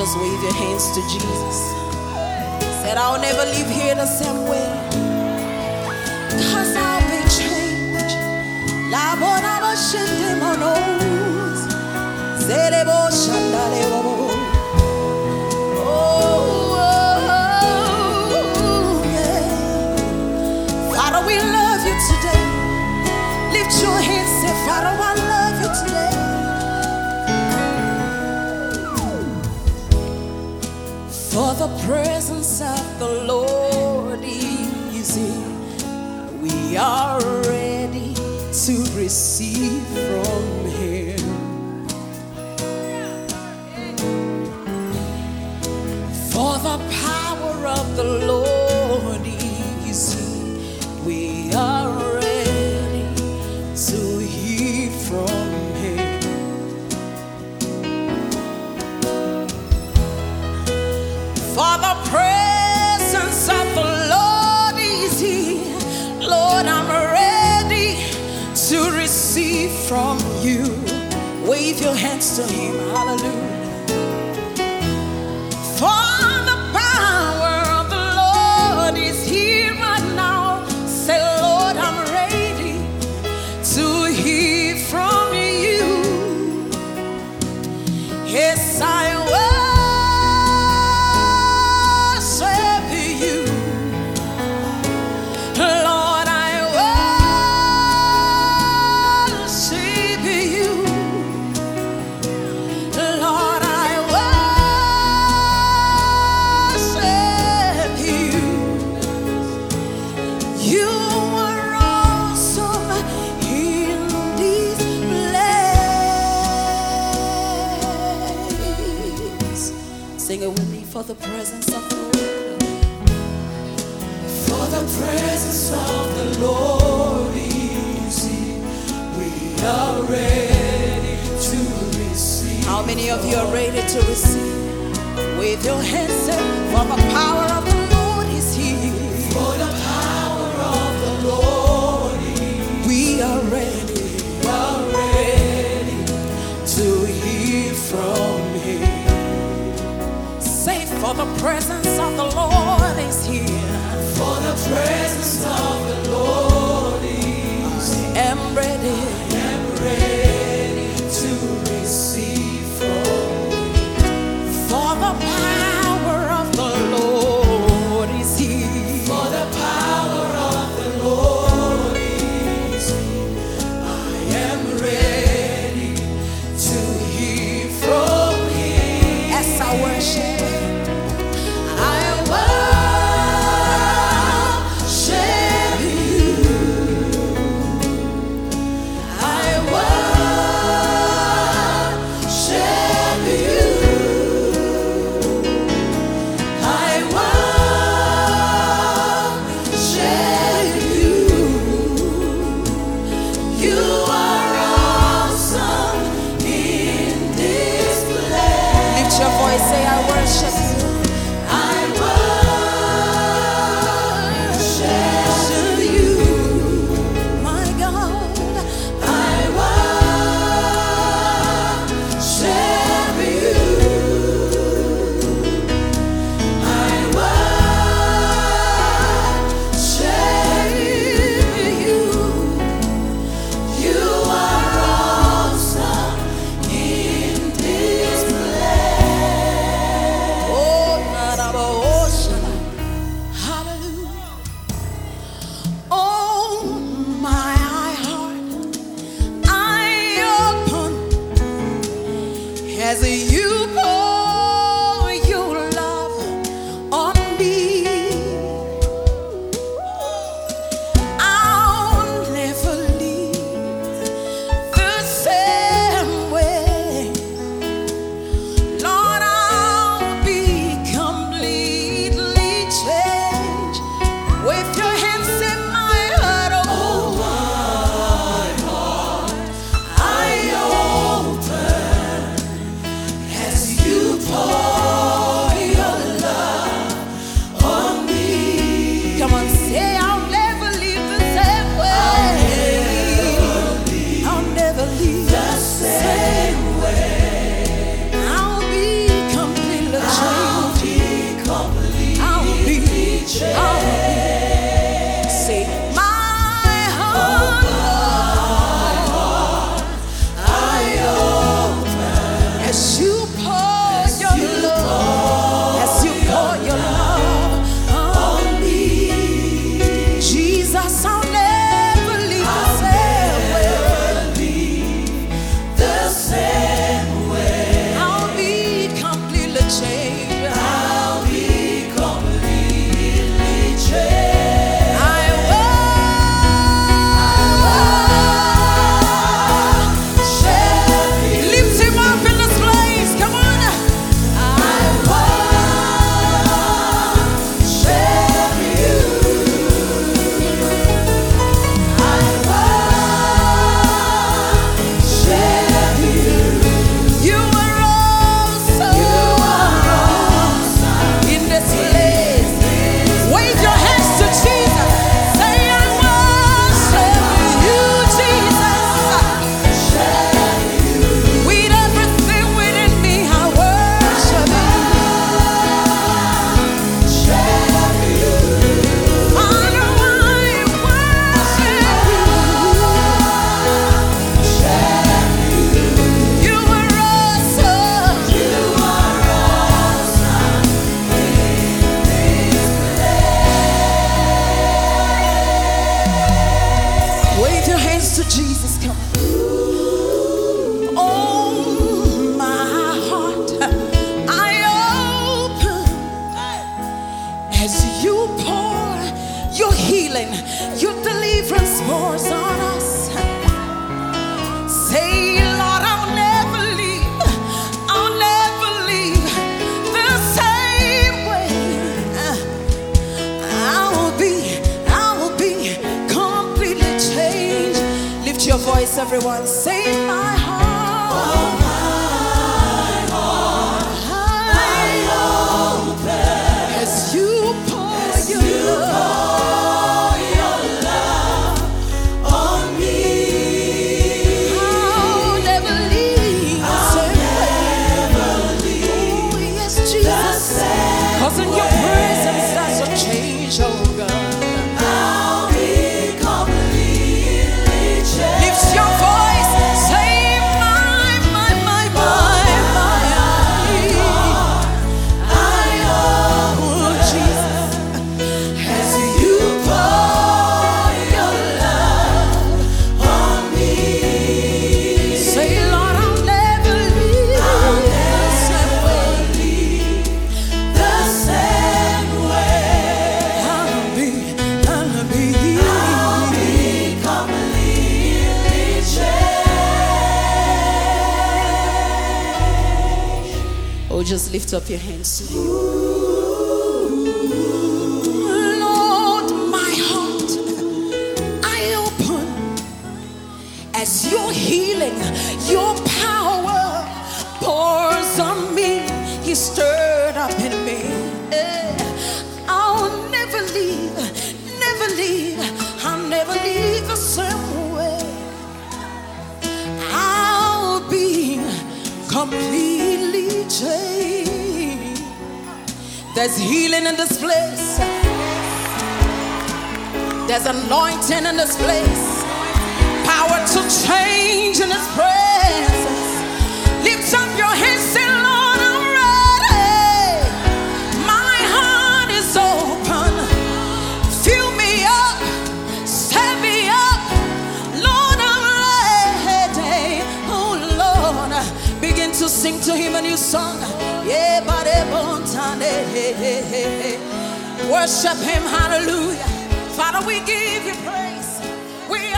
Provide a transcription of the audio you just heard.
Just wave your hands to Jesus. Said, I'll never leave here the same way. Cause I'll be changed. La bona shende monos. Zere bo presence of the Lord is here. We are ready to receive from you. Wave your hands to Him. Hallelujah. For the power of the Lord is here right now. Say, Lord, I'm ready to hear from you. Yes, I How many of you are ready to receive? Wave your hands, say, for the power of the Lord is here. For the power of the Lord is We are ready. We are ready to hear from Him. Say, for the presence of the Lord presence you Jesus, come. Oh, my heart, I open as you pour your healing, your deliverance pours on us. Say voice, everyone. Say my heart. I open as you pour your you love. on me. I'll never leave. I'll never leave oh, yes. Cause in your presence there's a change, oh just lift up your hands to Him. Lord, my heart I open as your healing, your power pours on me. You stirred up in me. Eh, I'll never leave, never leave. I'll never leave the same way. I'll be completely changed. There's healing in this place. There's anointing in this place. Power to change in this presence. Worship him, hallelujah. Father, we give you praise. We